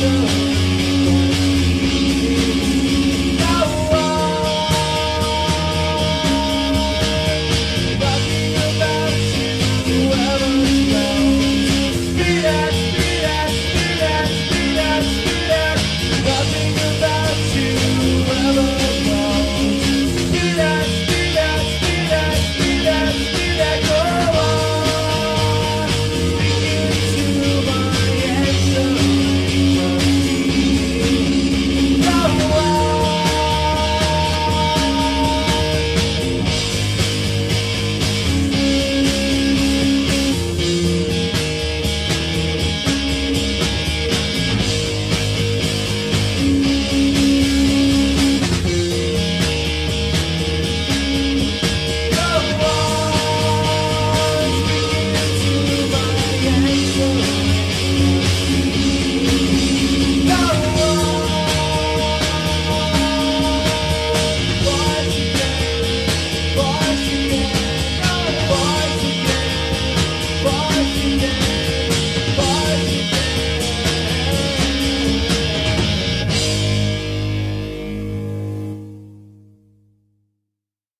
you.